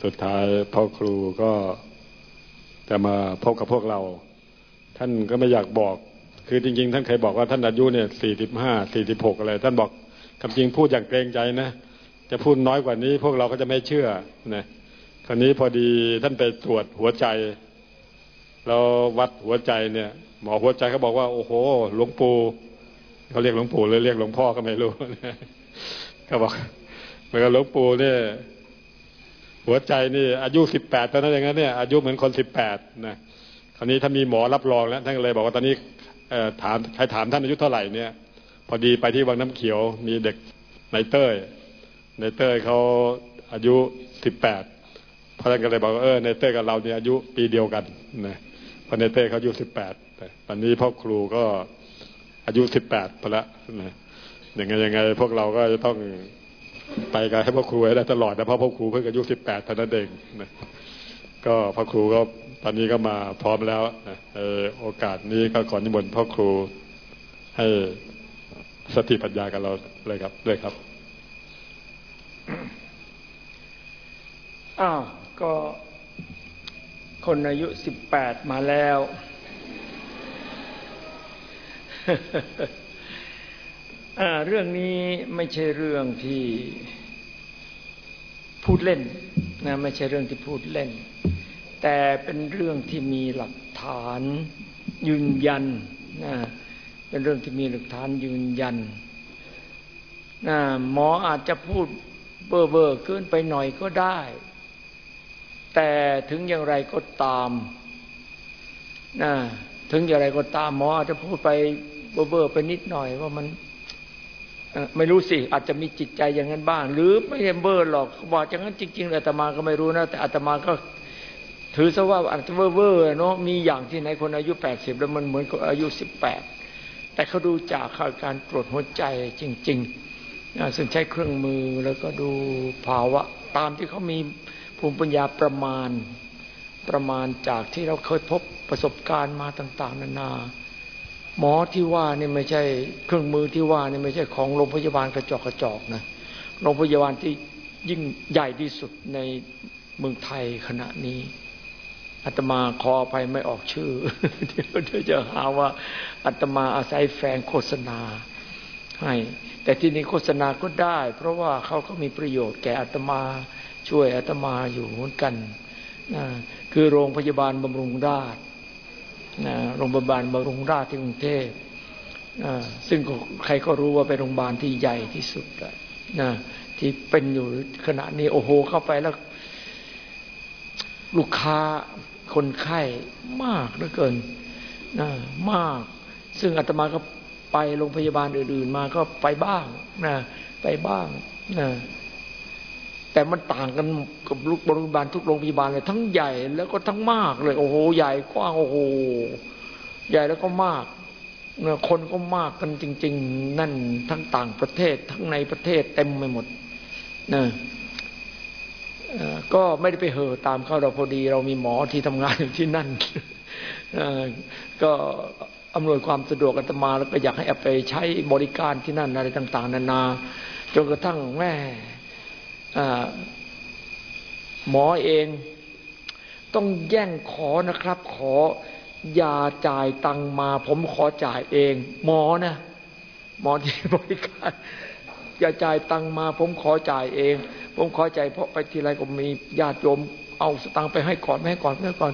สุดท้ายพ่อครูก็จะมาพบกับพวกเรา ท่านก็ไม่อยากบอก คือจริง ๆ ท่านเคยบอกว่าท่านอายุเนี่ยสี่สิบห้าสี่สิบหกอะไร ท่านบอกคำจริงพูดอย่างเกรงใจนะ จะพูดน้อยกว่านี้ พวกเราก็จะไม่เชื่อนะคราวนี้พอดีท่านไปตรวจหัวใจ เราวัดหัวใจเนี่ย หมอหัวใจเขาบอกว่า โอ้โหหลวงปู่เขาเรียกหลวงปู่เลยเรียกหลวงพ่อก็ไม่รู้เขาบอกเหมือนกับหลวงปู่เนี่ย หัวใจนี่อายุสิบแปดตอนนั้นอย่างนั้นเนี่ยอายุเหมือนคนสิบแปดนะคราวนี้ถ้ามีหมอรับรองแล้วท่านเลยบอกว่าตอนนี้ถามใครถามท่านอายุเท่าไหร่เนี่ย พอดีไปที่วังน้ำเขียวมีเด็กในเต้ยในเต้ยเขาอายุสิบแปดพระท่านก็เลยบอกว่าเออในเต้ยกับเราเนี่ยอายุปีเดียวกันนะพอในเต้ยเขาอายุสิบแปดตอนนี้พ่อครูก็อายุสิบแปดพอละนะยังไงยังไงพวกเราก็จะต้อง ไปกันให้พ่อครูให้ได้ตลอดนะเพราะพ่อครูเพิ่งอายุสิบแปดเท่านั้นเองนะก็พ่อครูก็ตอนนี้ก็มาพร้อมแล้วนะโอกาสนี้ก็ขอนิมนต์พ่อครูให้สติปัญญากับเราเลยครับเลยครับอ้าวก็คนอายุสิบแปดมาแล้ว เรื่องนี้ไม่ใช่เรื่องที่พูดเล่นนะไม่ใช่เรื่องที่พูดเล่น แต่เป็นเรื่องที่มีหลักฐานยืนยันนะเป็นเรื่องที่มีหลักฐานยืนยันนะหมออาจจะพูดเบอร์เบอร์ขึ้นไปหน่อยก็ได้ แต่ถึงอย่างไรก็ตามนะถึงอย่างไรก็ตามหมออาจจะพูดไปเบอร์เบอร์ไปนิดหน่อยว่ามัน ไม่รู้สิอาจจะมีจิตใจอย่างนั้นบ้าง หรือไม่ใช่เบอร์หรอกบอกอย่างนั้นจริงๆอาตมาก็ไม่รู้นะ แต่อาตมาก็ถือซะว่าอาจจะเวอร์เนาะมีอย่างที่ไหนคนอายุแปดสิบแล้วมันเหมือนกับอายุสิบแปดแต่เขาดูจากการตรวจหัวใจจริงๆซึ่งใช้เครื่องมือแล้วก็ดูภาวะ ตามที่เขามีภูมิปัญญาประมาณประมาณจากที่เราเคยพบประสบการณ์มาต่าง ๆ นานา หมอที่ว่านี่ไม่ใช่เครื่องมือที่ว่านี่ไม่ใช่ของโรงพยาบาลกระจอกกระจอกนะโรงพยาบาลที่ยิ่งใหญ่ที่สุดในเมืองไทยขณะนี้อาตมาขออภัยไม่ออกชื่อเดี๋ยวจะหาว่าอาตมาอาศัยแฝงโฆษณาให้แต่ที่นี้โฆษณาก็ได้ เพราะว่าเขาก็มีประโยชน์แก่อาตมาช่วยอาตมาอยู่เหมือนกันนะคือโรงพยาบาลบำรุงราษนะ โรงพยาบาลบำรุงราษฎร์ที่กรุงเทพซึ่งใครก็รู้ว่าเป็นโรงพยาบาลที่ใหญ่ที่สุดนะที่เป็นอยู่ขณะนี้โอ้โหเข้าไปแล้ว ลูกค้าคนไข้มากเหลือเกินนะมาก ซึ่งอาตมาก็ไปโรงพยาบาลอื่น ๆ มาก็ไปบ้างนะไปบ้างนะ แต่มันต่างกันกับโรงพยาบาลทุกโรงพยาบาลเลยทั้งใหญ่แล้วก็ทั้งมากเลย โอ้โห ใหญ่กว้างโอ้โห ใหญ่แล้วก็มากเนี่ยคนก็มากกันจริง ๆ นั่นทั้งต่างประเทศทั้งในประเทศเต็มไปหมดนะก็ไม่ได้ไปเห่อตามเขาเราพอดี เรามีหมอที่ทำงานอยู่ที่นั่นก็อำนวยความสะดวกกันมาแล้วก็อยากให้ไปใช้บริการที่นั่นอะไรต่าง ๆ นานาจนกระทั่งแม่ หมอเอง ต้องแย่งขอนะครับ ขออย่าจ่ายตังมา ผมขอจ่ายเอง หมอนะหมอที่บริการ อย่าจ่ายตังมา ผมขอจ่ายเอง ผมขอจ่ายเพราะไปทีไรก็มีญาติโยมเอาสตังไปให้ก่อนไม่ให้ก่อนไม่ให้ก่อน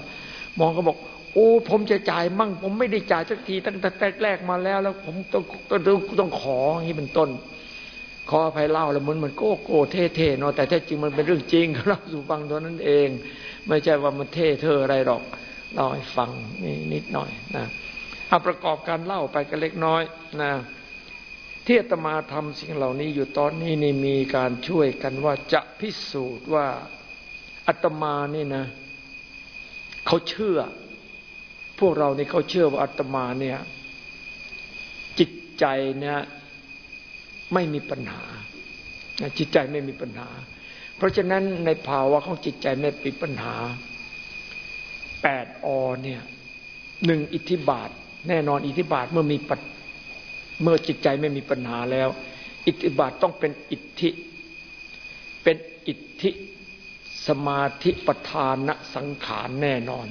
หมอก็บอกโอ้ผมจะจ่ายมั่ง ผมไม่ได้จ่ายสักทีตั้งแต่แรกมาแล้ว แล้ว ผมต้องต้องต้องขออย่างนี้เป็นต้น ขออภัยเล่าแล้วมันมันโก้โก้เท่เท่เนาะแต่แท้จริงมันเป็นเรื่องจริงเล่าสู่ฟังตัวนั้นเอง ไม่ใช่ว่ามันเท่เธออะไรหรอกเล่าให้ฟังนี่นิดหน่อยนะเอาประกอบการเล่าไปกันเล็กน้อยนะที่อาตมาทำสิ่งเหล่านี้อยู่ตอนนี้นี่มีการช่วยกันว่าจะพิสูจน์ว่าอาตมานี่นะเขาเชื่อ พวกเรานี่เขาเชื่อว่าอาตมาเนี่ย จิตใจเนี่ย ไม่มีปัญหาจิตใจไม่มีปัญหา เพราะฉะนั้นในภาวะของจิตใจไม่มีปัญหาแปดอเนี่ยหนึ่งอิทธิบาท แน่นอนอิทธิบาทเมื่อมีเมื่อจิตใจไม่มีปัญหาแล้ว อิทธิบาทต้องเป็นอิทธิ เป็นอิทธิสมาธิปทานสังขารแน่นอน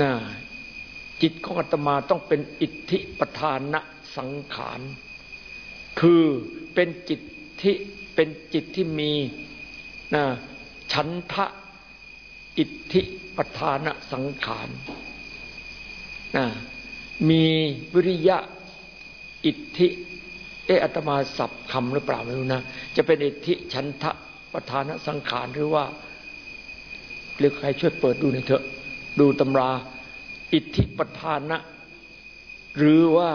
นะจิตของอาตมาต้องเป็นอิทธิปทานสังขาร คือเป็นจิตที่เป็นจิตที่มีนะฉันทะอิทธิปทานสังขารนะมีวิริยะอิทธิเอออาตมาสับคำหรือเปล่าไม่รู้นะ จะเป็นอิทธิฉันทะประธานสังขารหรือว่า หรือใครช่วยเปิดดูหน่อยเถอะ ดูตำรา อิทธิประธานะ หรือว่า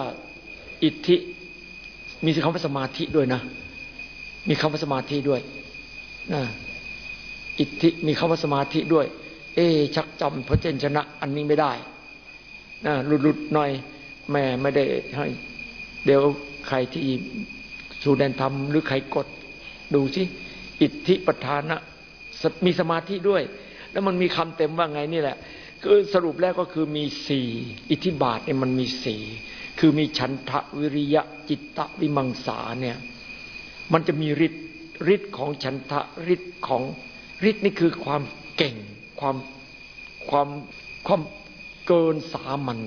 อิทธิ มีคำว่าสมาธิด้วยนะ มีคำว่าสมาธิด้วยนะอิทธิมีคำว่าสมาธิด้วย เอ๊ชักจำพระเจนชนะ อันนี้ไม่ได้นะหลุดๆหน่อยแม่ไม่ได้ให้ เดี๋ยวใครที่สูแดนทำหรือใครกดดูสิอิทธิปทานะมีสมาธิด้วย แล้วมันมีคำเต็มว่าไงนี่แหละ คือสรุปแล้วก็คือมีสี่อิทธิบาทเนี่ยมันมีสี่คือมีฉันทะวิริยะจิตตะวิมังสาเนี่ยมันจะมีฤทธิ์ฤทธิ์ของฉันทะฤทธิ์ของฤทธิ์นี่คือความเก่งความความความเกินสามัญ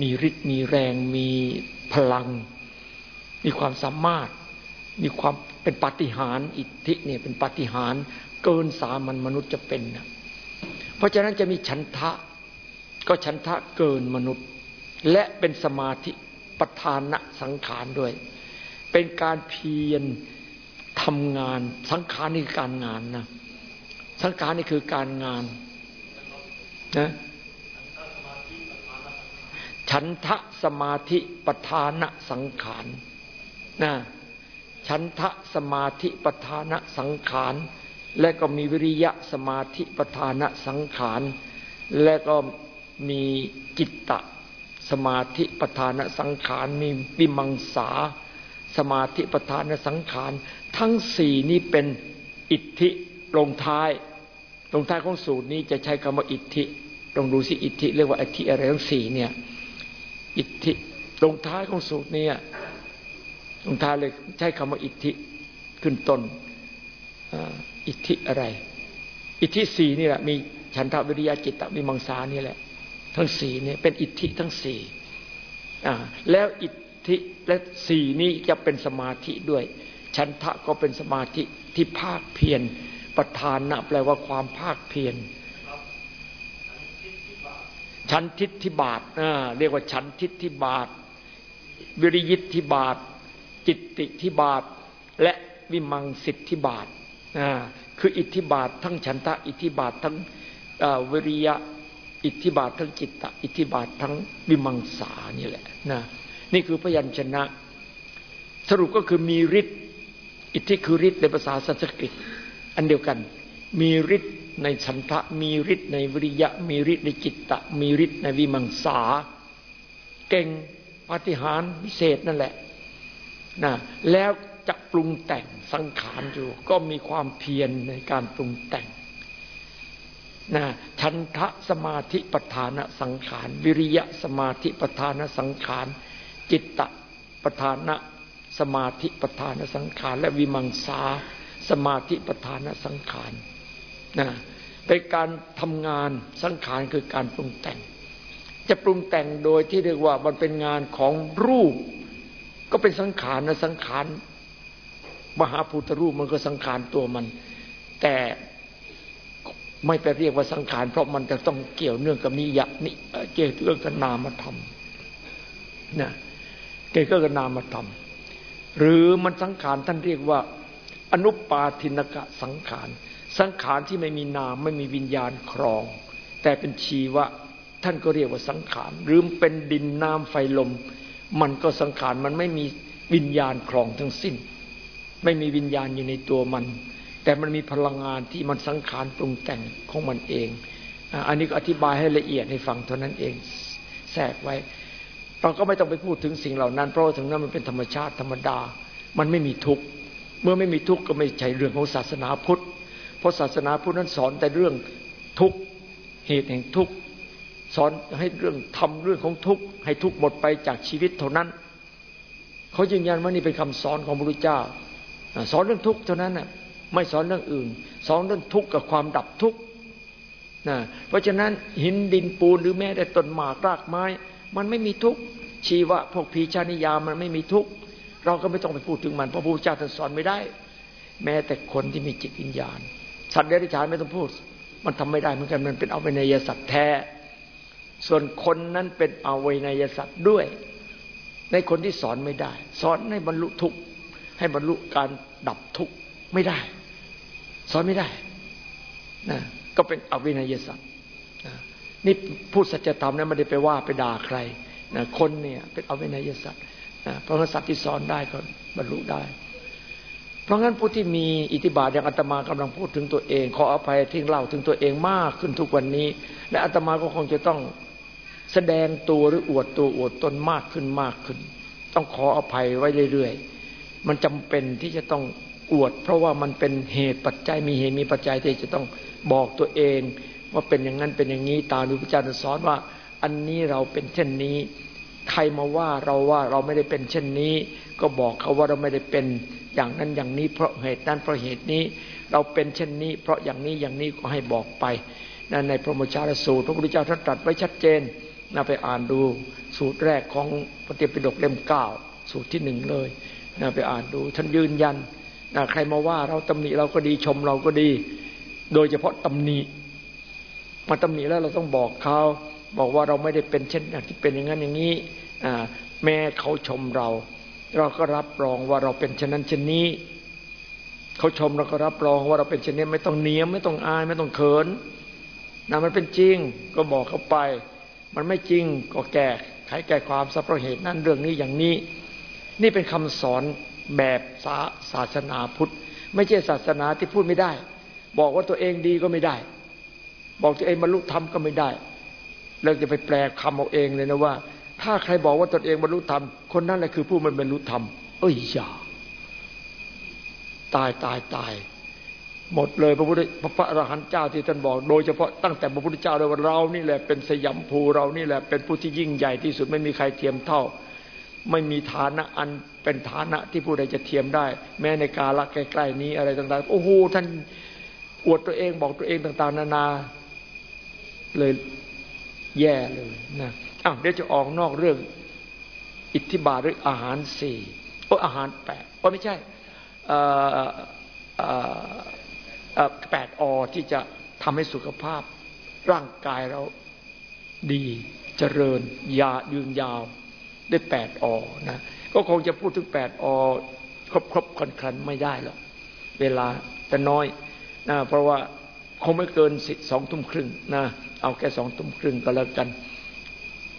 มีฤทธิ์มีแรงมีพลัง มีความสามารถ มีความเป็นปฏิหารอิทธิเนี่ยเป็นปฏิหารเกินสามัญมนุษย์จะเป็นนะ เพราะฉะนั้นจะมีฉันทะ ก็ฉันทะเกินมนุษย์ และเป็นสมาธิประธานะสังขารด้วย เป็นการเพียรทำงาน สังขารนี่คือการงานนะสังขารนี่คือการงานนะฉันทะสมาธิประธานะสังขารนะฉันทะสมาธิปทานสังขาร และก็มีวิริยะสมาธิปทานสังขาร และก็มีจิตตะสมาธิปทานสังขาร มีวิมังสาสมาธิปทานสังขาร ทั้งสี่นี้เป็นอิทธิลงท้ายลงท้ายของสูตรนี้จะใช้คำว่าอิทธิลองดูสิอิทธิเรียกว่าอิทธิอะไรทั้งสี่เนี่ย อิทธิลงท้ายของสูตรนี้ลงท้ายเลยใช้คำว่าอิทธิขึ้นต้นอิ อิทธิอะไร อิทธิสี่นี่แหละมีฉันทวิริยะจิตตวิมังสานี่แหละ ทั้งสี่นี่เป็นอิทธิทั้งสี่แล้วอิทธิและสี่นี้จะเป็นสมาธิด้วย ฉันทะก็เป็นสมาธิที่ภาคเพียรประธานนะแปลว่าความภาคเพียรฉันทิฏฐิบาทเรียกว่าฉันทิฏฐิบาท วิริยิทธิบาท จิตติทิบาท และวิมังสิทธิบาท คืออิทธิบาททั้งฉันทะอิทธิบาททั้งวิริยะอิทธิบาททั้งจิตตะอิทธิบาททั้งวิมังสานี่แหละนะนี่คือพยัญชนะ สรุปก็คือมีฤทธิ์อิทธิคือฤทธิ์ในภาษาสันสกฤต อันเดียวกัน มีฤทธิ์ในฉันทะ มีฤทธิ์ในวิริยะ มีฤทธิ์ในจิตตะ มีฤทธิ์ในวิมังสา เก่งปฏิหารวิเศษนั่นแหละนะแล้ว จะปรุงแต่งสังขารอยู่ ก็มีความเพียรในการปรุงแต่งนะชันทะสมาธิปทานสังขาร วิริยะสมาธิปทานสังขาร จิตตะปทานสมาธิปทานสังขาร และวิมังสาสมาธิปทานสังขารนะเป็นการทำงานสังขารคือการปรุงแต่ง จะปรุงแต่งโดยที่เรียกว่ามันเป็นงานของรูป ก็เป็นสังขารนะสังขาร มหาพุทธรูปมันก็สังขารตัวมัน แต่ไม่ไปเรียกว่าสังขาร เพราะมันจะต้องเกี่ยวเนื่องกับนิยะนิเกี่ยวเรื่องกับนามธรรมนะเกี่ยวกับนามธรรม หรือมันสังขารท่านเรียกว่า อนุปาทินกะสังขาร สังขารที่ไม่มีนามไม่มีวิญญาณครอง แต่เป็นชีวะท่านก็เรียกว่าสังขาร หรือเป็นดินน้ำไฟลม มันก็สังขารมันไม่มีวิญญาณครองทั้งสิ้น ไม่มีวิญญาณอยู่ในตัวมัน แต่มันมีพลังงานที่มันสังขารปรุงแต่งของมันเอง อันนี้ก็อธิบายให้ละเอียดให้ฟังเท่านั้นเองแทรกไว้ เราก็ไม่ต้องไปพูดถึงสิ่งเหล่านั้น เพราะถึงนั้นมันเป็นธรรมชาติธรรมดา มันไม่มีทุกข์ เมื่อไม่มีทุกข์ก็ไม่ใช่เรื่องของศาสนาพุทธ เพราะศาสนาพุทธนั้นสอนแต่เรื่องทุกข์เหตุแห่งทุกข์สอนให้เรื่องทำเรื่องของทุกข์ให้ทุกข์หมดไปจากชีวิตเท่านั้น เขายืนยันว่านี่เป็นคำสอนของพระพุทธเจ้า สอนเรื่องทุกข์เท่านั้นน่ะไม่สอนเรื่องอื่น สอนเรื่องทุกข์กับความดับทุกข์นะเพราะฉะนั้นหินดินปูนหรือแม้แต่ต้นหมากรากไม้ มันไม่มีทุกข์ชีวะพวกผีชานิยามันไม่มีทุกข์เราก็ไม่ต้องไปพูดถึงมันเพราะพระพุทธเจ้าท่านสอนไม่ได้ แม้แต่คนที่มีจิตวิญญาณ สัตว์เดรัจฉานไม่ต้องพูด มันทำไม่ได้เหมือนกันมันเป็นเอาไปในยสัตว์แท้ ส่วนคนนั้นเป็นเอาไว้ในยสัตว์ด้วย ในคนที่สอนไม่ได้ สอนให้บรรลุทุกข์ ให้บรรลุการดับทุกข์ไม่ได้ สอนไม่ได้นะก็เป็นอวินัยสัตว์นี่พูดสัจธรรมนะไม่ได้ไปว่าไปด่าใครนะคนเนี่ย เป็นอวินัยสัตว์นะเพราะว่าสัตว์ที่สอนได้ก็บรรลุได้ เพราะงั้นผู้ที่มีอิทธิบาทอย่างอาตมากำลังพูดถึงตัวเอง ขออภัยที่เล่าถึงตัวเองมากขึ้นทุกวันนี้ และอาตมาก็คงจะต้องแสดงตัวหรืออวดตัวอวดตนมากขึ้นมากขึ้น ต้องขออภัยไว้เรื่อยๆ มันจำเป็นที่จะต้องอวด เพราะว่ามันเป็นเหตุปัจจัยมีเหตุมีปัจจัยที่จะต้องบอกตัวเอง ว่าเป็นอย่างนั้นเป็นอย่างนี้ตามที่พระอาจารย์สอนว่า อันนี้เราเป็นเช่นนี้ ใครมาว่าเราว่าเราไม่ได้เป็นเช่นนี้ ก็บอกเขาว่าเราไม่ได้เป็นอย่างนั้นอย่างนี้ เพราะเหตุนั้นเพราะเหตุนี้ เราเป็นเช่นนี้ เพราะอย่างนี้อย่างนี้ก็ให้บอกไปนั่นในพระมจารสูตรพระพุทธเจ้าท่านตรัสไว้ชัดเจนน่าไปอ่านดูสูตรแรกของปฏิปิฎกเล่มเก้าสูตรที่หนึ่งเลย น่าไปอ่านดู ท่านยืนยันนะใครมาว่าเราตำหนิเราก็ดีชมเราก็ดี โดยเฉพาะตำหนิมาตำหนิแล้วเราต้องบอกเขาบอกว่าเราไม่ได้เป็นเช่นที่เป็นอย่างนั้นอย่างนี้แม่เขาชมเรา เราก็รับรองว่าเราเป็นเช่นนั้นเช่นนี้เขาชมเราก็รับรองว่าเราเป็นเช่นนี้ไม่ต้องเนียมไม่ต้องอายไม่ต้องเขินนะมันเป็นจริงก็บอกเขาไป มันไม่จริงก็แก้ไขแก้ความสัพเพเหตุนั่นเรื่องนี้อย่างนี้ นี่เป็นคำสอนแบบศาศาสนาพุทธ ไม่ใช่ศาสนาที่พูดไม่ได้ บอกว่าตัวเองดีก็ไม่ได้ บอกตัวเองบรรลุธรรมก็ไม่ได้เราจะไปแปลคำเอาเองเลยนะว่า ถ้าใครบอกว่าตนเองบรรลุธรรม คนนั้นแหละคือผู้มันบรรลุธรรม เอ้ยอย่าตายตายตาย หมดเลยพระพุทธพระอรหันต์เจ้าที่ท่านบอก โดยเฉพาะตั้งแต่พระพุทธเจ้าเลยว่าเรานี่แหละเป็นสยามภูเรานี่แหละเป็นผู้ที่ยิ่งใหญ่ที่สุดไม่มีใครเทียมเท่า ไม่มีฐานะอันเป็นฐานะที่ผู้ใดจะเทียมได้ แม้ในกาลใกล้ ๆ นี้อะไรต่าง ๆ โอ้โหท่านอวดตัวเองบอกตัวเองต่าง ๆ นานา เลยแย่เลยนะอ้าวเดี๋ยวจะออกนอกเรื่อง อิทธิบาทหรืออาหารสี่โอ้อาหารแปดโอ้ไม่ใช่แปดอที่จะทำให้สุขภาพ ร่างกายเราดี เจริญยายืนยาว ได้แปดอนะก็คงจะพูดถึงแปดอครบครบคันครันไม่ได้หรอกเวลาแต่น้อยนะเพราะว่าคงไม่เกินสิสองทุ่มครึ่งนะเอาแค่สองทุ่มครึ่งก็แล้วกัน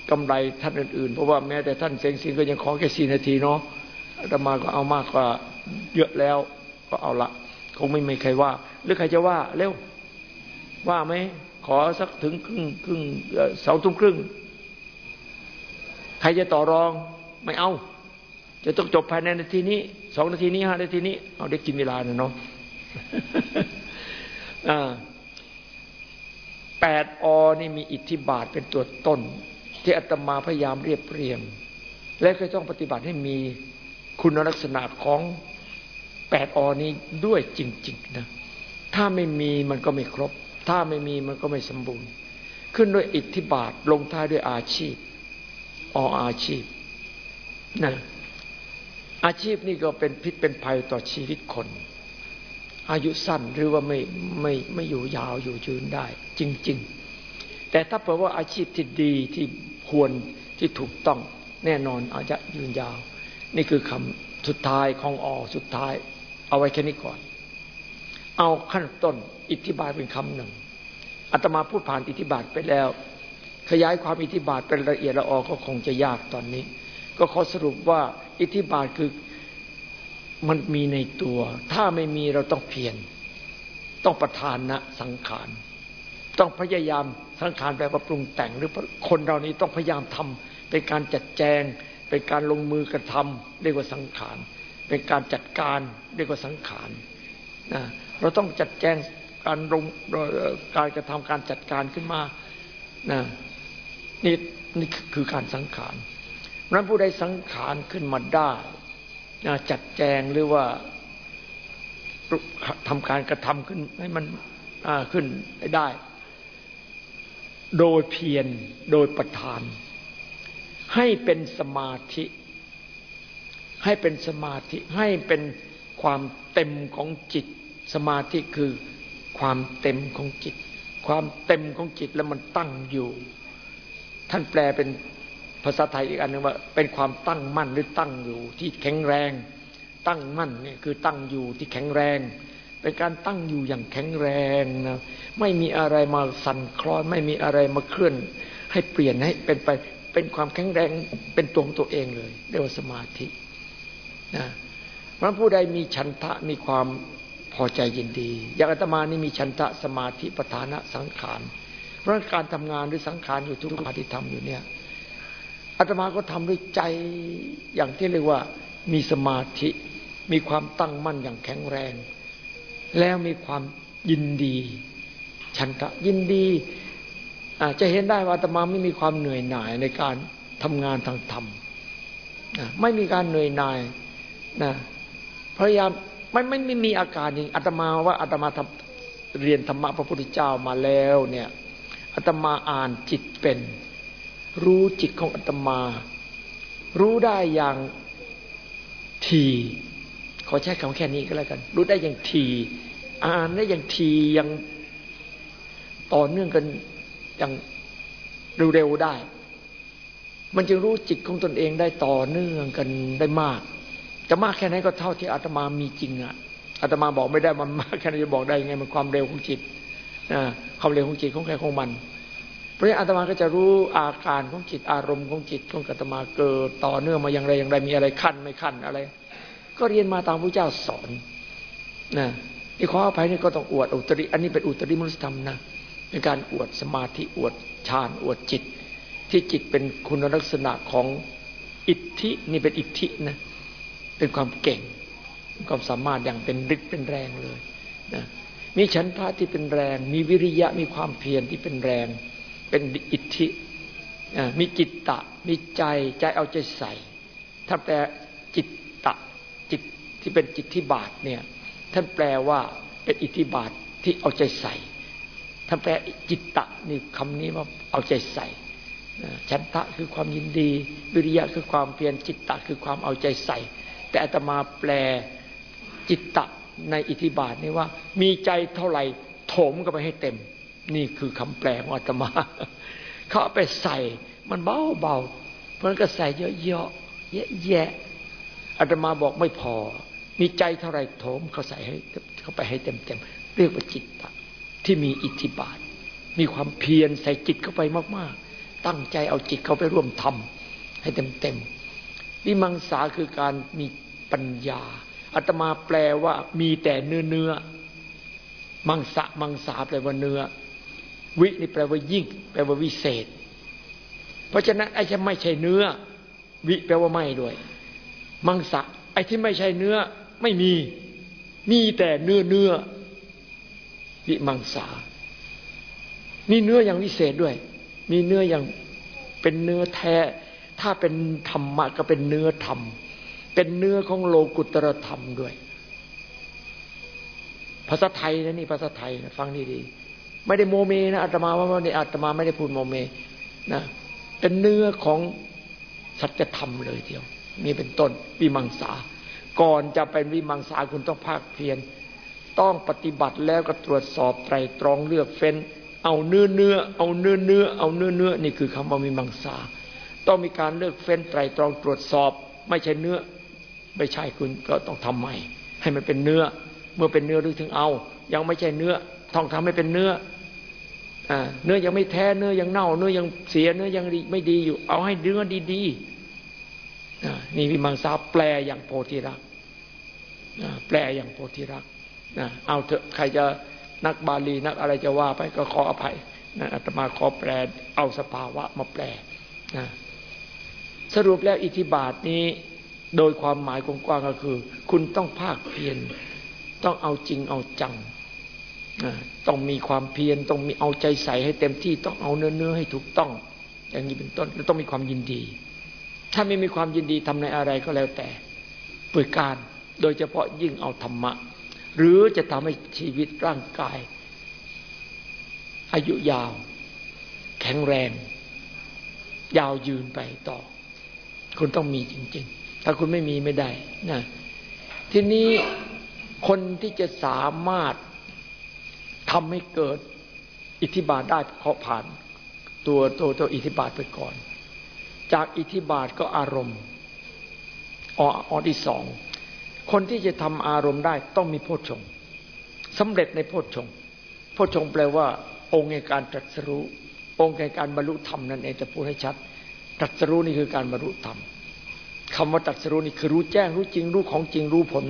กำไรท่านอื่นๆ เพราะว่าแม้แต่ท่านเสียงสิงก็ยังขอแค่สี่นาทีเนาะอาตมาก็เอามากกว่าเยอะแล้วก็เอาละคงไม่มีใครว่า หรือใครจะว่าเร็วว่าไหมขอสักถึงครึ่งครึ่งสองทุ่มครึ่ง ใครจะต่อรองไม่เอา จะต้องจบภายในนาทีนี้สองนาทีนี้ห้านาทีนี้เอาได้กินเวลาเนาะแปดอนี่มีอิทธิบาทเป็นตัวต้น ที่อาตมาพยายามเรียบเรียง และก็ต้องปฏิบัติให้มีคุณลักษณะของแปดอนี้ด้วยจริง ๆ นะ ถ้าไม่มีมันก็ไม่ครบ ถ้าไม่มีมันก็ไม่สมบูรณ์ ขึ้นด้วยอิทธิบาทลงท้ายด้วยอาชีพ ออาชีพนะอาชีพนี่ก็เป็นพิษเป็นภัยต่อชีวิตคน อายุสั้นหรือว่าไม่ไม่ไม่อยู่ยาวอยู่ยืนได้ จริง ๆ แต่ถ้าเผื่อว่าอาชีพที่ดีที่ควรที่ถูกต้องแน่นอนอาจจะยืนยาว นี่คือคำสุดท้ายของอสุดท้าย เอาไว้แค่นี้ก่อน เอาขั้นต้นอิทธิบาทเป็นคำหนึ่งอาตมาพูดผ่านอิทธิบาทไปแล้ว ขยายความอิทธิบาทเป็นละเอียดละออก็คงจะยากตอนนี้ ก็ขอสรุปว่าอิทธิบาทคือมันมีในตัว ถ้าไม่มีเราต้องเพียรต้องประทานนะสังขาร ต้องพยายามสังขารแปลว่าปรุงแต่งหรือคนเรานี้ต้องพยายามทำเป็นการจัดแจง เป็นการลงมือกระทำเรียกว่าสังขาร เป็นการจัดการเรียกว่าสังขารนะเราต้องจัดแจงการลงการกระทำการจัดการขึ้นมานะ นี่นี่คือการสังขารนั้นผู้ใดสังขารขึ้นมาได้จัดแจงหรือว่าทำการกระทำขึ้นให้มันขึ้นได้ โดยเพียรโดยประทาน ให้เป็นสมาธิ ให้เป็นสมาธิให้เป็นความเต็มของจิต สมาธิคือความเต็มของจิต ความเต็มของจิตแล้วมันตั้งอยู่ ท่านแปลเป็นภาษาไทยอีกอันนึงว่า เป็นความตั้งมั่นหรือตั้งอยู่ที่แข็งแรง ตั้งมั่นเนี่ยคือตั้งอยู่ที่แข็งแรง เป็นการตั้งอยู่อย่างแข็งแรงนะไม่มีอะไรมาสั่นคลอน ไม่มีอะไรมาเคลื่อน ให้เปลี่ยนให้เป็นไปเป็นความแข็งแรงเป็นตัวของตัวเองเลยเรียกว่าสมาธินะพระผู้ใดมีฉันทะมีความพอใจยินดี อย่างอาตมานี่มีฉันทะสมาธิปทานะสังขาร ราะการทำงานหรือสังขารอยู่ทุกขณะที่ทำอยู่เนี่ยอาตมาก็ทำด้วยใจอย่างที่เรียกว่า มีสมาธิ มีความตั้งมั่นอย่างแข็งแรง แล้วมีความยินดีฉันทะยินดีอาจจะเห็นได้ว่าอาตมาไม่มีความเหนื่อยหน่ายในการทำงานทางธรรมไม่มีการเหนื่อยหน่ายนะพยายามไม่ไม่ไม่มีอาการอย่างอาตมาว่าอาตมาทำเรียนธรรมะพระพุทธเจ้ามาแล้วเนี่ย อาตมาอ่านจิตเป็น รู้จิตของอาตมา รู้ได้อย่างทีขอใช้คำแค่นี้ก็แล้วกัน รู้ได้อย่างทีอ่านได้อย่างทีอย่างต่อเนื่องกันอย่างเร็วๆได้ มันจึงรู้จิตของตนเองได้ต่อเนื่องกันได้มาก จะมากแค่ไหนก็เท่าที่อาตมามีจริงอะอาตมาบอกไม่ได้มันมากแค่ไหนจะบอกได้ยังไงมันความเร็วของจิต ความเร็วของจิตของใครของมัน เพราะฉะนั้นอาตมาก็จะรู้อาการของจิตอารมณ์ของจิตของอาตมาเกิดต่อเนื่องมาอย่างไรอย่างไรมีอะไรขั้นไม่ขั้นอะไร ก็เรียนมาตามพระเจ้าสอนนะที่ขออภัยนี่ก็ต้องอวดอุตริ อันนี้เป็นอุตริมนุษยธรรมนะเป็นการอวดสมาธิอวดฌานอวดจิต ที่จิตเป็นคุณลักษณะของอิทธินี่เป็นอิทธินะเป็นความเก่งความสามารถอย่างเป็นฤทธิ์เป็นแรงเลยนะ มีฉันทะที่เป็นแรง มีวิริยะมีความเพียรที่เป็นแรง เป็นอิทธิมีจิตตะ มีใจใจเอาใจใส่ ถ้าแปลจิตตะจิตที่เป็นจิตที่บาทเนี่ยท่านแปลว่าเป็นอิทธิบาทที่เอาใจใส่ท่านแปลจิตตะนี่คำนี้ว่าเอาใจใส่ฉันทะคือความยินดี วิริยะคือความเพียรจิตตะคือความเอาใจใส่ แต่อาตมาแปลจิตตะ ในอิทธิบาทนี่ว่า มีใจเท่าไหร่ถมก็ไปให้เต็ม นี่คือคำแปลของอาตมา เขาเอาไปใส่มันเบาเบาเพราะนั้นก็ใส่เยอะเยอะแยะแยะอาตมาบอกไม่พอ มีใจเท่าไหร่โถมเขาใส่ให้เขาไปให้เต็มเต็มเรียกว่าจิตตะที่มีอิทธิบาท มีความเพียรใส่จิตเข้าไปมาก ๆ ตั้งใจเอาจิตเข้าไปร่วมทำให้เต็มเต็มวิมังสาคือการมีปัญญา อาตมาแปลว่ามีแต่เนื้อเนื้อ มังสะมังสาแปลว่าเนื้อ วินี่แปลว่ายิ่ง แปลว่าวิเศษ เพราะฉะนั้นไอ้ที่ไม่ใช่เนื้อ วิแปลว่าไม่ด้วย มังสะไอ้ที่ไม่ใช่เนื้อ ไม่มี มีแต่เนื้อเนื้อ วิมังสา มีเนื้ออย่างวิเศษด้วย มีเนื้ออย่างเป็นเนื้อแท้ ถ้าเป็นธรรมะก็เป็นเนื้อธรรม เป็นเนื้อของโลกุตรธรรมด้วย ภาษาไทยนะนี่ภาษาไทยนะฟังดีดีไม่ได้โมเมนะอาตมาว่าในอาตมาไม่ได้พูดโมเมนะเป็นเนื้อของสัจธรรมเลยเดียวมีเป็นต้นวิมังสา ก่อนจะเป็นวิมังสาคุณต้องภาคเพียรต้องปฏิบัติแล้วก็ตรวจสอบไตรตรองเลือกเฟ้น เอาเนื้อเนื้อเอาเนื้อเนื้อเอาเนื้อเนื้อนี่คือคำว่าวิมังสา ต้องมีการเลือกเฟ้นไตรตรองตรวจสอบ ไม่ใช่เนื้อ ไม่ใช่คุณก็ต้องทำใหม่ ให้มันเป็นเนื้อ เมื่อเป็นเนื้อรือถึงเอา ยังไม่ใช่เนื้อต้องทำให้เป็นเนื้ออ่าเนื้อยังไม่แท้เนื้อยังเน่า เนื้อยังเสียเนื้อยังไม่ดีอยู่ เอาให้เนื้อดีๆนี่วิมังสาแปลอย่างโพธิรักแปลอย่างโพธิรักเอาเถอะใครจะนักบาลีนักอะไรจะว่าไปก็ขออภัยนะอาตมาขอแปลเอาสภาวะมาแปลนะสรุปแล้วอิทธิบาทนี้ โดยความหมายกว้างๆก็คือ คุณต้องภาคเพียรต้องเอาจริงเอาจังต้องมีความเพียรต้องมีเอาใจใส่ให้เต็มที่ต้องเอาเนื้อเนื้อให้ถูกต้อง อย่างนี้เป็นต้นแล้วต้องมีความยินดี ถ้าไม่มีความยินดีทำในอะไรก็แล้วแต่เปิดการโดยเฉพาะยิ่งเอาธรรมะ หรือจะทำให้ชีวิตร่างกาย อายุยาว แข็งแรง ยาวยืนไปต่อ คุณต้องมีจริง ๆ ถ้าคุณไม่มีไม่ได้นะทีนี้คนที่จะสามารถทำให้เกิดอิทธิบาทได้เขาผ่าน ตัวตัวตัวอิทธิบาทไปก่อน จากอิทธิบาทก็อารมณ์ออที่สองคนที่จะทำอารมณ์ได้ต้องมีโพชฌงสำเร็จในโพชฌงโพชฌงแปลว่า องค์ในการตรัสรู้ องค์ในการบรรลุธรรมนั่นเองจะพูดให้ชัดตรัสรู้นี่คือการบรรลุธรรม คำว่าตรัสรู้นี่คือรู้แจ้งรู้จริงรู้ของจริงรู้ผล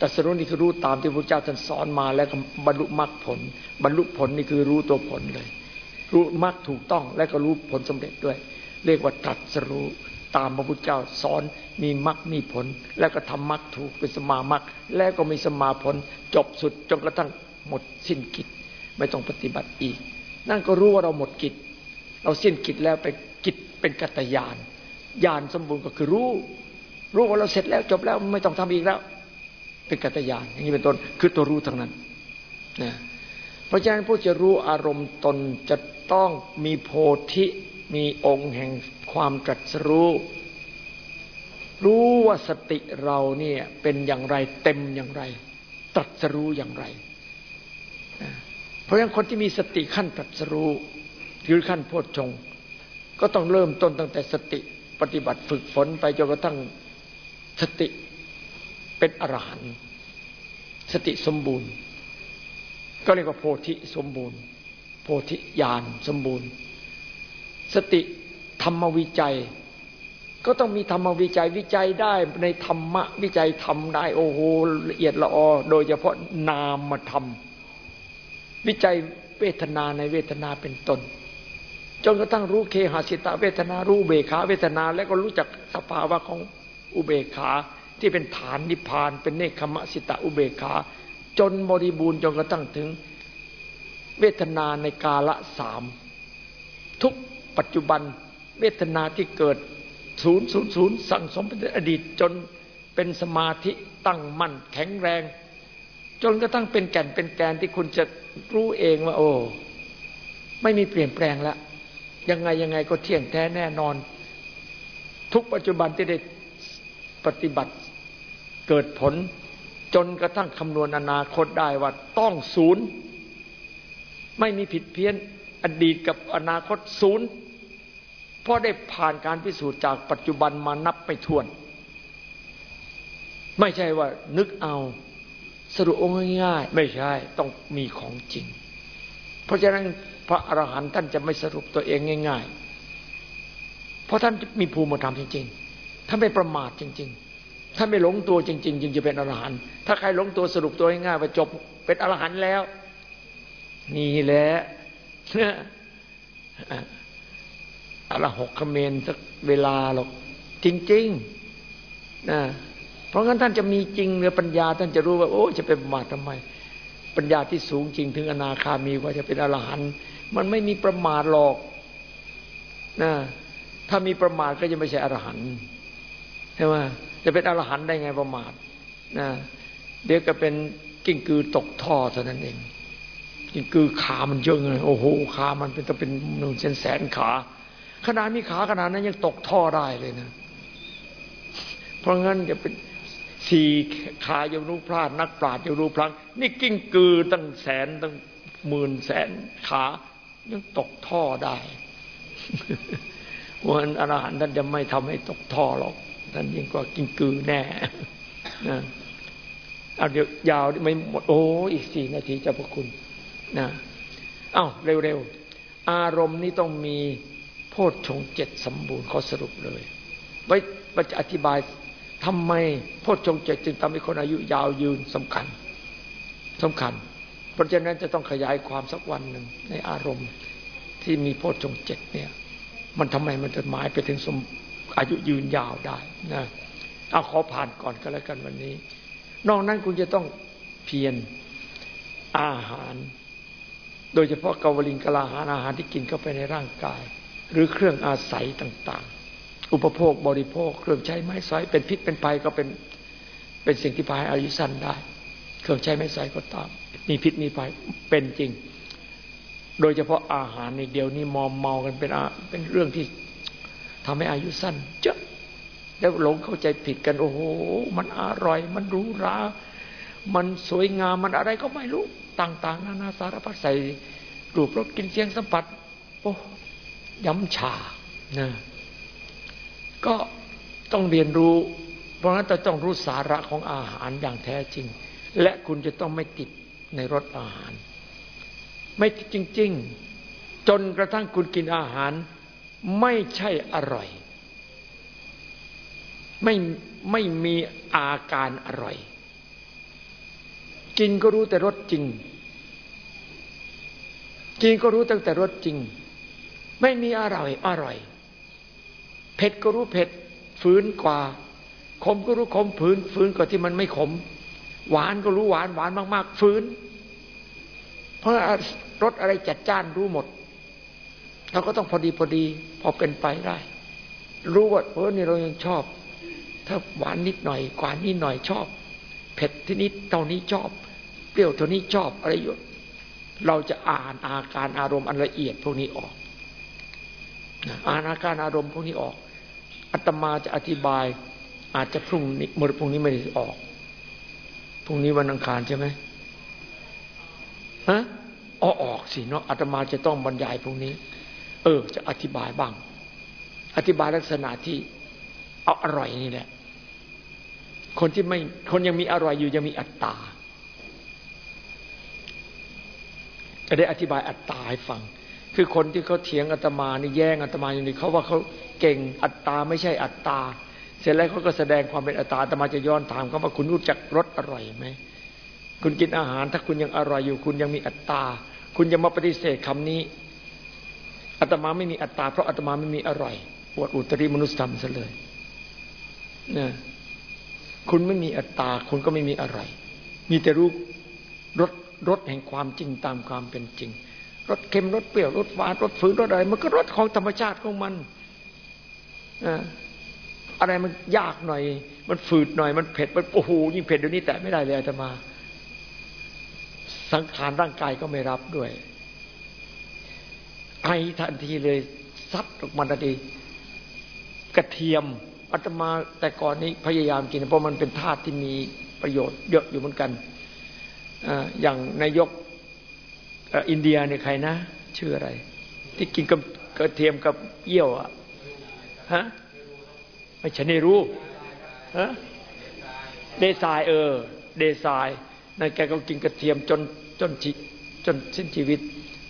ตรัสรู้นี่คือรู้ตามที่พระเจ้าท่านสอนมาแล้วก็บรรลุมรรคผล บรรลุผลนี่คือรู้ตัวผลเลย รู้มรรคถูกต้องและก็รู้ผลสำเร็จด้วย เรียกว่าตรัสรู้ตามพระพุทธเจ้าสอนมีมรรคมีผล แล้วก็ทำมรรคถูกเป็นสมามรรคแล้วก็มีสมาผล จบสุดจนกระทั่งหมดสิ้นกิจไม่ต้องปฏิบัติอีก นั่นก็รู้ว่าเราหมดกิจ เราสิ้นกิจแล้วไปกิจเป็นกัตยาน ญาณสมบูรณ์ก็คือรู้ รู้ว่าเราเสร็จแล้วจบแล้วไม่ต้องทำอีกแล้ว เป็นกัตยานอย่างนี้เป็นต้นคือตัวรู้ทั้งนั้นนะเพราะฉะนั้นผู้จะรู้อารมณ์ตนจะต้องมีโพธิมีองค์แห่งความตรัสรู้ รู้ว่าสติเราเนี่ยเป็นอย่างไรเต็มอย่างไร ตรัสรู้อย่างไร เพราะฉะนั้นคนที่มีสติขั้นตรัสรู้หรือขั้นโพชฌงก็ต้องเริ่มต้นตั้งแต่สติ ปฏิบัติฝึกฝนไปจนกระทั่งสติเป็นอรหันต์สติสมบูรณ์ ก็เรียกว่าโพธิสมบูรณ์ โพธิญาณสมบูรณ์ สติธรรมวิจัย ก็ต้องมีธรรมวิจัยวิจัยได้ในธรรมะวิจัยทำได้โอ้โหละเอียดละออโดยเฉพาะนามธรรมวิจัยเวทนาในเวทนาเป็นต้น จนกระทั่งรู้เคหสิตาเวทนารู้เบขาเวทนา แล้วก็รู้จักสภาวะของอุเบขาที่เป็นฐานนิพพาน เป็นเนคขมสิตาอุเบขา จนบริบูรณ์จนกระทั่งถึงเวทนาในกาละสามทุกปัจจุบันเวทนาที่เกิดศูนย์ศูนย์ศูนย์สั่งสมเป็นอดีตจนเป็นสมาธิตั้งมั่นแข็งแรง จนกระทั่งเป็นแก่นเป็นแกนที่คุณจะรู้เองว่า โอ้ ไม่มีเปลี่ยนแปลงแล้ว ยังไงยังไงก็เที่ยงแท้แน่นอน ทุกปัจจุบันที่ได้ปฏิบัติเกิดผล จนกระทั่งคำนวณอนาคตได้ว่าต้องศูนย์ ไม่มีผิดเพี้ยนอดีตกับอนาคตศูนย์เพราะได้ผ่านการพิสูจน์จากปัจจุบันมานับไปทวน ไม่ใช่ว่านึกเอาสรุปง่ายๆไม่ใช่ต้องมีของจริง เพราะฉะนั้น พระอรหันต์ท่านจะไม่สรุปตัวเองง่าย ๆ เพราะท่านมีภูมิธรรมจริง ๆ ท่านไม่ประมาทจริง ๆ ท่านไม่หลงตัวจริง ๆ จึงจะเป็นอรหันต์ถ้าใครหลงตัวสรุปตัวง่ายๆว่าจบเป็นอรหันต์แล้ว นี่แหละอะไรหกขเมนสักเวลาหรอกจริงๆนะเพราะงั้นท่านจะมีจริงเนื้อปัญญา ท่านจะรู้ว่า โอ้จะเป็นประมาททำไม ปัญญาที่สูงจริงถึงอนาคามีว่าจะเป็นอรหันต์ มันไม่มีประมาทหรอกนะถ้ามีประมาทก็จะไม่ใช่อรหันต์ใช่ไหมจะเป็นอรหันต์ได้ไงประมาทนะเดี๋ยวก็เป็นกิ่งกือตกท่อเท่านั้นเองกิ่งกือขามันเยอะเลยโอ้โหขามันเป็นต้องเป็นหนึ่งแสนแสนขาขนาดมีขาขนาดนั้นยังตกท่อได้เลยนะ เพราะงั้นจะเป็นสี่ขายังรู้พลาด นักปราชญ์ยังรู้พลัง นี่กิ้งกือตั้งแสนตั้งหมื่นแสนขา ยังตกท่อได้วันอรหันต์ท่านจะไม่ทำให้ตกท่อหรอกท่านยิ่งกว่ากินกือแน่นะเอาเดี๋ยวยาวไม่หมด โอ้อีกสี่นาทีจะพระคุณนะเอ้าเร็วๆ อารมณ์นี้ต้องมีโพชฌงเจ็ดสมบูรณ์เขาสรุปเลย ไว้จะอธิบายทำไมโพชฌงเจ็ดจึงทำให้คนอายุยาวยืนสำคัญสำคัญ เพราะฉะนั้นจะต้องขยายความสักวันหนึ่งในอารมณ์ที่มีโพชฌงเจ็ดเนี่ย มันทำไมมันจะหมายไปถึงสมอายุยืนยาวได้นะเอาขอผ่านก่อนก็แล้วกันวันนี้ นอกนั้นคุณจะต้องเพียรอาหาร โดยเฉพาะกาวลิงกลาหารอาหารที่กินเข้าไปในร่างกาย หรือเครื่องอาศัยต่าง ๆ อุปโภคบริโภค เครื่องใช้ไม้สอยเป็นพิษเป็นภัยก็เป็นเป็นสิ่งที่พายอายุสั้นได้ เครื่องใช้ไม่ใส่ก็ตาม มีพิษมีภัยเป็นจริง โดยเฉพาะอาหารในเดียวนี้มอมเมากันเป็นเป็นเรื่องที่ทำให้อายุสั้นเจ้าแล้วหลงเข้าใจผิดกัน โอ้โห มันอร่อย มันรู้รามันสวยงามมันอะไรก็ไม่รู้ ต่าง ๆ นานาสารพัดใส่รูปรสกินเสียงสัมผัสโอ้ย้ำชานะก็ต้องเรียนรู้ เพราะฉะนั้นจะต้องรู้สาระของอาหารอย่างแท้จริง และคุณจะต้องไม่ติดในรสอาหาร ไม่จริง ๆ จนกระทั่งคุณกินอาหาร ไม่ใช่อร่อย ไม่ไม่มีอาการอร่อย กินก็รู้แต่รสจริง กินก็รู้ตั้งแต่รสจริง ไม่มีอร่อย อร่อยเผ็ดก็รู้เผ็ดฝืนกว่า ขมก็รู้ขมฝืนฝืนกว่าที่มันไม่ขม หวานก็รู้หวานหวานมากๆฝืนเพราะรสอะไรจัดจ้านรู้หมดเราก็ต้องพอดีพอดี พอเป็นไปได้ รู้ว่าเออนี่เรายังชอบ ถ้าหวานนิดหน่อยกว่านิดหน่อยชอบ เผ็ดที่นิดเท่านี้ชอบ เปรี้ยวเท่านี้ชอบอะไรอยู่เราจะอ่านอาการอารมณ์อันละเอียดพวกนี้ออกอ่านอาการอารมณ์พวกนี้ออกอาตมาจะอธิบาย อาจจะพรุ่งนี้เมื่อพรุ่งนี้ไม่ได้ออก พรุ่งนี้วันอังคารใช่ไหมฮะออออกสิเนาะอาตมาจะต้องบรรยายพรุ่งนี้ เออ จะอธิบายบ้าง อธิบายลักษณะที่เอาอร่อยนี่แหละ คนที่ไม่คนยังมีอร่อยอยู่ยังมีอัตตาจะได้อธิบายอัตตาให้ฟัง คือคนที่เขาเถียงอาตมานี่แย่งอาตมาอยู่นี้เขาว่าเขาเก่งอัตตาไม่ใช่อัตตา เสร็จแล้วเขาก็แสดงความเป็นอัตตาอาตมาจะย้อนถามเขาว่าคุณรู้จักรสอร่อยไหมคุณกินอาหาร ถ้าคุณยังอร่อยอยู่ คุณยังมีอัตตา คุณจะมาปฏิเสธคำนี้อาตมาไม่มีอัตตา เพราะอาตมาไม่มีอร่อยอวดอุตริมนุสธรรมซะเลยนะคุณไม่มีอัตตา คุณก็ไม่มีอะไรมีแต่รู้รสรสแห่งความจริงตามความเป็นจริงรสเค็มรสเปรี้ยวรสหวานรสฝืนรสอะไรมันก็รสของธรรมชาติของมันอ อะไรมันยากหน่อย มันฝืดหน่อย มันเผ็ด มันโอ้โหยิ่งเผ็ดเดี๋ยวนี้แต่ไม่ได้เลยอาตมา สังขารร่างกายก็ไม่รับด้วย ไอทันทีเลยซัดออกมาทันทีกระเทียมอาตมาแต่ก่อนนี้พยายามกินเพราะมันเป็นธาตุที่มีประโยชน์เยอะอยู่เหมือนกันออย่างนายกอินเดียเนี่ยใครนะ ชื่ออะไร ที่กินกับกระเทียมกับเยี่ยวอะฮะ ไม่ใช่ไม่รู้ฮะเดซายเออ เดซายนั่นแกก็กินกระเทียมจนจนจิจนสิ้นชีวิต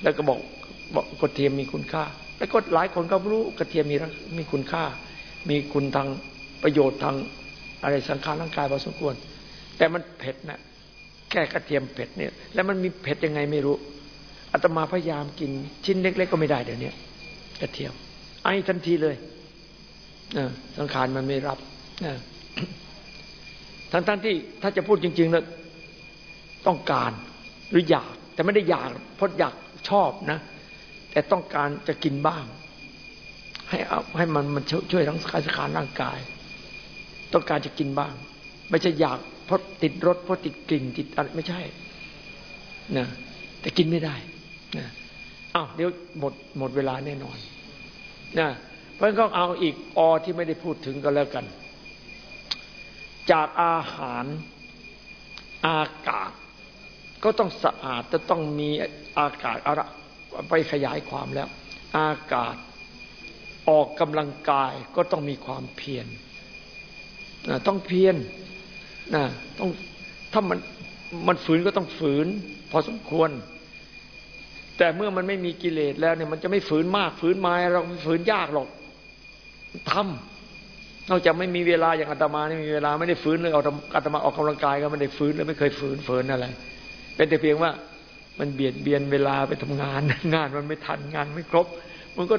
แล้วก็บอกบอกกระเทียมมีคุณค่า แล้วก็หลายคนก็รู้กระเทียมมีมีคุณค่า มีคุณทางประโยชน์ทางอะไรสังขารร่างกายพอสมควร แต่มันเผ็ดนะแค่กระเทียมเผ็ดเนี่ย แล้วมันมีเผ็ดยังไงไม่รู้อาตมาพยายามกินชิ้นเล็ก ๆ ก็ไม่ได้เดี๋ยวนี้กระเทียมไอ้ทันทีเลย สังขารมันไม่รับทั้งๆทที่ถ้าจะพูดจริงๆแล้วต้องการหรืออยาก แต่ไม่ได้อยากเพราะอยากชอบนะ แต่ต้องการจะกินบ้าง ให้เอาให้มันมันช่วยทั้งกายสขารร่างกาย ต้องการจะกินบ้าง ไม่ใช่อยากเพราะติดรสเพราะติดกลิ่นติดอะไรไม่ใช่นะแต่กินไม่ได้นะอ้าวเดี๋ยวหมดหมดเวลาแน่นอนนะ เพราะงั้นก็เอาอีกอที่ไม่ได้พูดถึงก็แล้วกัน จากอาหารอากาศ ก็ต้องสะอาดจะต้องมีอากาศอะไรไปขยายความแล้ว อากาศออกกำลังกายก็ต้องมีความเพียรต้องเพียรนะต้องถ้ามันมันฝืนก็ต้องฝืน พอสมควร แต่เมื่อมันไม่มีกิเลสแล้วเนี่ยมันจะไม่ฝืนมากฝืนมาเราฝืนยากหรอก ทำนอกจากไม่มีเวลาอย่างอาตมานี่มีเวลาไม่ได้ฝืนเลยเอาอาตมาออกกำลังกายก็ไม่ได้ฝืนเลยไม่เคยฝืนฝืนอะไรเป็นแต่เพียงว่ามันเบียดเบียนเวลาไปทำงาน งานมันไม่ทันงานไม่ครบ มันก็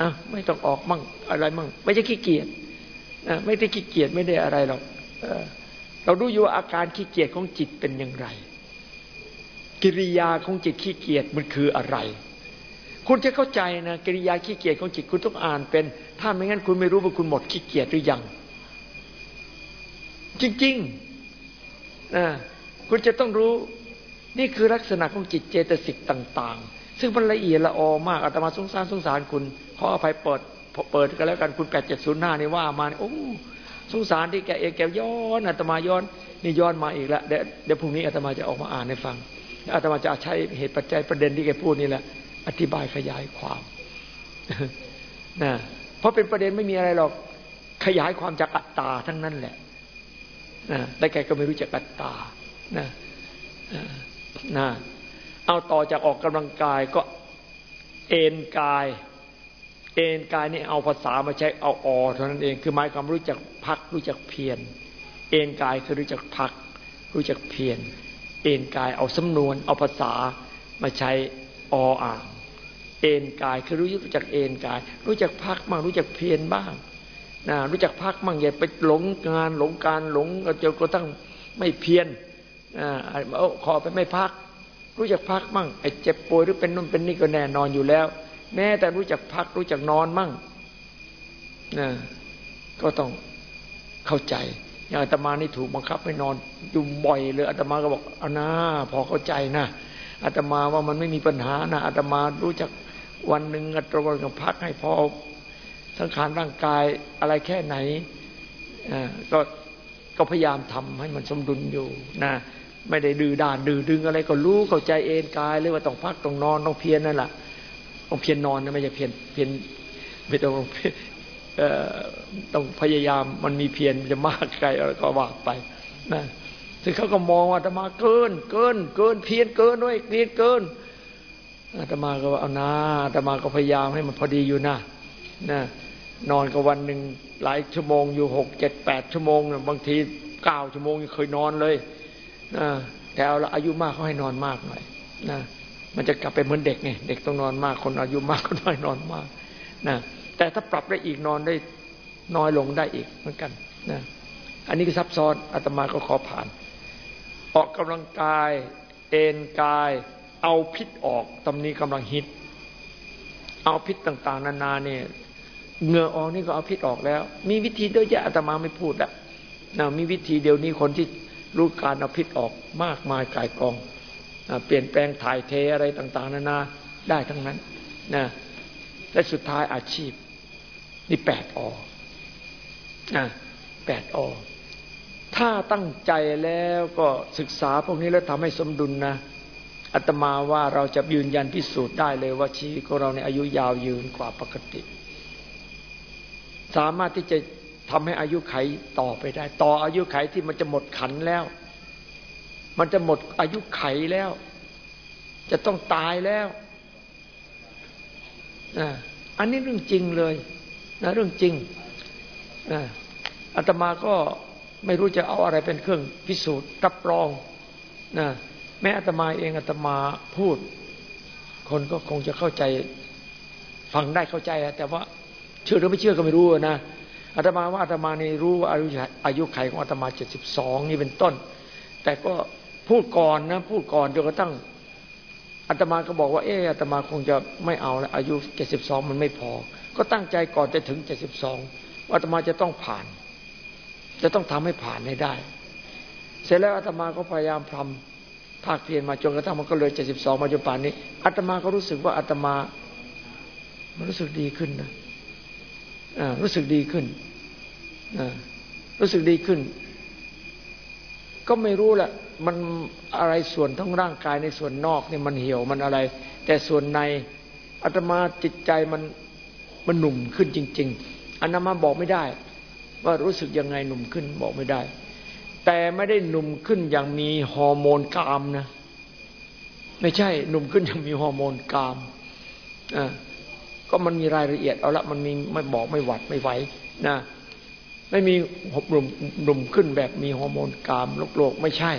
อะไม่ต้องออกมั่งอะไรมั่ง ไม่ใช่ขี้เกียจนะไม่ได้ขี้เกียจไม่ได้อะไรหรอกเราดูอยู่ว่าอาการขี้เกียจของจิตเป็นอย่างไร กิริยาของจิตขี้เกียจมันคืออะไร คุณจะเข้าใจนะกิริยาขี้เกียจของจิตคุณต้องอ่านเป็น ถ้าไม่งั้นคุณไม่รู้ว่าคุณหมดขี้เกียจหรือยัง จริงๆนะคุณจะต้องรู้ นี่คือลักษณะของจิตเจตสิกต่าง ๆ ซึ่งมันละเอียดละออมากอาตมาสงสารสงสารคุณขออภัยเปิดเปิดกันแล้วกันคุณแปดเจ็ดศูนย์ห้านี่ว่ามาโอ้สงสารที่แกเอแกย้อนอาตมาย้อนนี่ย้อนมาอีกแล้วเดี๋ยวเดี๋ยวพรุ่งนี้อาตมาจะออกมาอ่านให้ฟังอาตมาจะใช้เหตุปัจจัยประเด็นที่แกพูดนี่แหละ อธิบายขยายความนะเพราะเป็นประเด็นไม่มีอะไรหรอกขยายความจากอัตตาทั้งนั้นแหละนะแต่แกก็ไม่รู้จักอัตตานะนะเอาต่อจากออกกำลังกายก็เอ็นกาย เอ็นกายนี่เอาภาษามาใช้เอาอเท่านั้นเอง คือหมายความรู้จักพักรู้จักเพียรเอ็นกายคือรู้จักพัก รู้จักเพียรเอ็นกายเอาสำนวน เอาภาษามาใช้ออ่าง เอนกายคือรู้จักเอนกาย รู้จักพักบ้างรู้จักเพียรบ้างนะรู้จักพักบ้างอย่าไปหลงงานหลงการหลงจนกระทั่งไม่เพียรอ่าขอไปไม่พัก รู้จักพักมั่งไอ้เจ็บป่วยหรือเป็นนู่นเป็นนี่ก็แน่นอนอยู่แล้ว แม้แต่รู้จักพักรู้จักนอนมั่งนะก็ต้องเข้าใจอย่างอาตมานี่ถูกบังคับให้นอนอยู่บ่อยเลยอาตมาก็บอกอานาพอเข้าใจนะอาตมาว่ามันไม่มีปัญหานะอาตมารู้จัก วันหนึ่งตรากับพักให้พอสังขารร่างกายอะไรแค่ไหนก็ก็พยายามทำให้มันสมดุลอยู่นะไม่ได้ดื้อด้านดื้อดึงอะไรก็รู้เข้าใจเอนกายเลยว่าต้องพักต้องนอนต้องเพียรนั่นแหละต้องเพียรนอนนะไม่ใช่เพียรเพียรไม่ต้องต้องพยายามมันมีเพียรจะมากไกลอะไรก็ว่าไปนะถึงเขาก็มองว่าธรรมาเกิน เกิน เกินเพียรเกินด้วยเพียรเกิน อาตมาก็ว่าเอานาอาตมาก็พยายามให้มันพอดีอยู่นะนะนอนก็วันหนึ่งหลายชั่วโมงอยู่หกเจ็ดแปดชั่วโมงบางทีเก้าชั่วโมงยังเคยนอนเลยนะแต่เอาอายุมากเขาให้นอนมากหน่อยนะมันจะกลับไปเหมือนเด็กไงเด็กต้องนอนมากคนอายุมากก็น้อยนอนมากนะแต่ถ้าปรับได้อีกนอนได้น้อยลงได้อีกเหมือนกันนะอันนี้ก็ซับซ้อนอาตมาก็ขอผ่าน ออกกำลังกาย เอนกาย เอาพิษออกตำนี้กำลังฮิต เอาพิษต่าง ๆ นานาเนี่ยเงื่อออกนี่ก็เอาพิษออกแล้ว มีวิธีเยอะแยะอาตมาไม่พูดอะนะมีวิธีเดียวนี้คนที่รู้การเอาพิษออกมากมายกายกองนะเปลี่ยนแปลงถ่ายเทอะไรต่าง ๆ นานาได้ทั้งนั้นนะและสุดท้ายอาชีพ นี่แปดอนะแปดอถ้าตั้งใจแล้วก็ศึกษาพวกนี้แล้วทำให้สมดุลนะ อาตมาว่าเราจะยืนยันพิสูจน์ได้เลยว่าชีวิตของเราในอายุยาวยืนกว่าปกติ สามารถที่จะทำให้อายุไขต่อไปได้ ต่ออายุไขที่มันจะหมดขันแล้ว มันจะหมดอายุไขแล้ว จะต้องตายแล้วอันนี้เรื่องจริงเลยนะเรื่องจริงอาตมาก็ไม่รู้จะเอาอะไรเป็นเครื่องพิสูจน์รับรองนะ แม้อาตมาเองอาตมาพูด คนก็คงจะเข้าใจ ฟังได้เข้าใจแต่ว่าเชื่อหรือไม่เชื่อก็ไม่รู้นะอาตมาว่าอาตมาในรู้ว่าอายุอายุไขของอาตมาเจ็ดสิบสองนี่เป็นต้น แต่ก็พูดก่อนนะ พูดก่อนจนกระทั่งอาตมาก็บอกว่าเอออาตมาคงจะไม่เอาแล้วอายุเจ็ดสิบสองมันไม่พอ ก็ตั้งใจก่อนจะถึงเจ็ดสิบสองอาตมาจะต้องผ่าน จะต้องทำให้ผ่านให้ได้ เสร็จแล้วอาตมาก็พยายามทำ ภาคเพียรมาจนกระทั่งมันก็เลยเจ็ดสิบสองมาจนป่านนี้อาตมาก็รู้สึกว่าอาตมา มันรู้สึกดีขึ้นนะรู้สึกดีขึ้นรู้สึกดีขึ้น ก็ไม่รู้แหละมันอะไรส่วนทั้งร่างกายในส่วนนอกเนี่ยมันเหี่ยวมันอะไร แต่ส่วนในอาตมาจิตใจมันมันหนุ่มขึ้นจริง ๆอาตมาบอกไม่ได้ ว่ารู้สึกยังไงหนุ่มขึ้นบอกไม่ได้ แต่ไม่ได้หนุ่มขึ้นอย่างมีฮอร์โมนกามนะ ไม่ใช่หนุ่มขึ้นอย่างมีฮอร์โมนกามอ่าก็มันมีรายละเอียดเอาละมันมีไม่บอกไม่หวัดไม่ไหวนะไม่มีหบหนุ่มหนุ่มขึ้นแบบมีฮอร์โมนกามโลกโลกไม่ใช่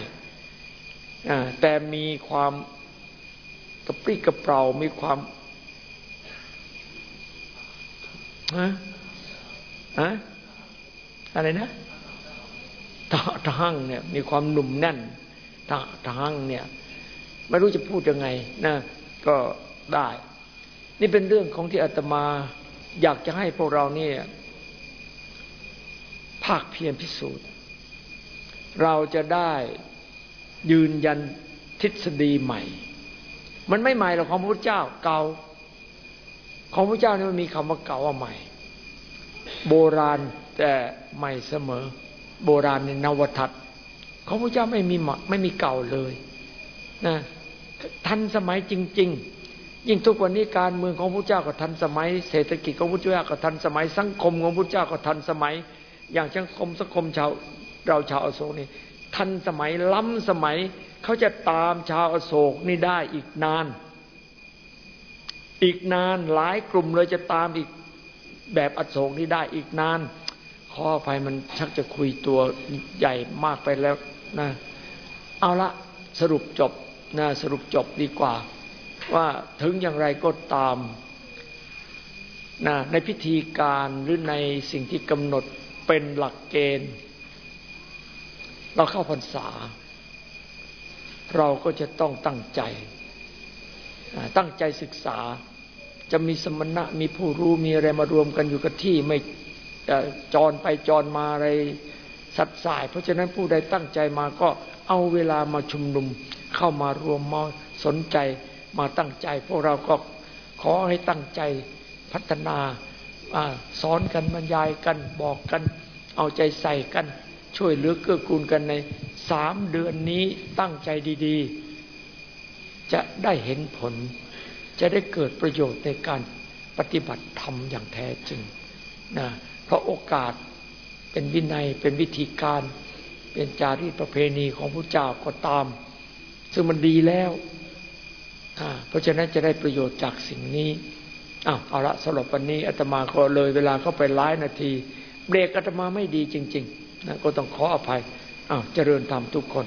แต่มีความกระปรี้กระเปร่ามีความฮะฮะอะไรนะ ทั้งเนี่ย มีความหนุ่มแน่นทั้งเนี่ย ไม่รู้จะพูดยังไงนะก็ได้ นี่เป็นเรื่องของที่อาตมาอยากจะให้พวกเราเนี่ย ภาคเพียรพิสูจน์ เราจะได้ยืนยันทฤษฎีใหม่ มันไม่ใหม่หรอกของพระพุทธเจ้าเก่า ของพระพุทธเจ้านี่มันมีคำว่าเก่าว่าใหม่ โบราณแต่ใหม่เสมอ โบราณในนวทัศน์ของพระเจ้าไม่มีหมไม่มีเก่าเลยนะทันสมัยจริง ๆ ยิ่งทุกวันนี้การเมืองของพระเจ้าก็ทันสมัย เศรษฐกิจของพระเจ้าก็ทันสมัย สังคมของพระเจ้าก็ทันสมัย อย่างสังคมสังคมชาวเราชาวอโศกนี่ทันสมัยล้ำสมัยเขาจะตามชาวอโศกนี่ได้อีกนาน อีกนานหลายกลุ่มเลยจะตามอีกแบบอโศกนี่ได้อีกนาน ข้อภัยมันชักจะคุยตัวใหญ่มากไปแล้วนะเอาละสรุปจบนะสรุปจบดีกว่า ว่าถึงอย่างไรก็ตามนะในพิธีการหรือในสิ่งที่กำหนดเป็นหลักเกณฑ์ เราเข้าพรรษา เราก็จะต้องตั้งใจ ตั้งใจศึกษาจะมีสมณะมีผู้รู้มีอะไรมารวมกันอยู่กับที่ไม่ จรไปจรมาอะไรสัดสาย เพราะฉะนั้นผู้ใดตั้งใจมาก็เอาเวลามาชุมนุม เข้ามารวมมาสนใจมาตั้งใจ พวกเราก็ขอให้ตั้งใจพัฒนาสอนกันบรรยายกันบอกกัน เอาใจใส่กัน ช่วยเหลือเกื้อกูลกันในสามเดือนนี้ตั้งใจดีๆ จะได้เห็นผล จะได้เกิดประโยชน์ในการปฏิบัติธรรมอย่างแท้จริงนะ เพราะโอกาสเป็นวินัยเป็นวิธีการ เป็นจารีตประเพณีของพระเจ้าก็ตาม ซึ่งมันดีแล้วเพราะฉะนั้นจะได้ประโยชน์จากสิ่งนี้อ้าวเอาละสรับวันนี้อาตมาก็เลยเวลาเข้าไปหลายนาที เบรกอาตมาไม่ดีจริงๆนะก็ต้องขออภัยอ้าวเจริญธรรมทุกคน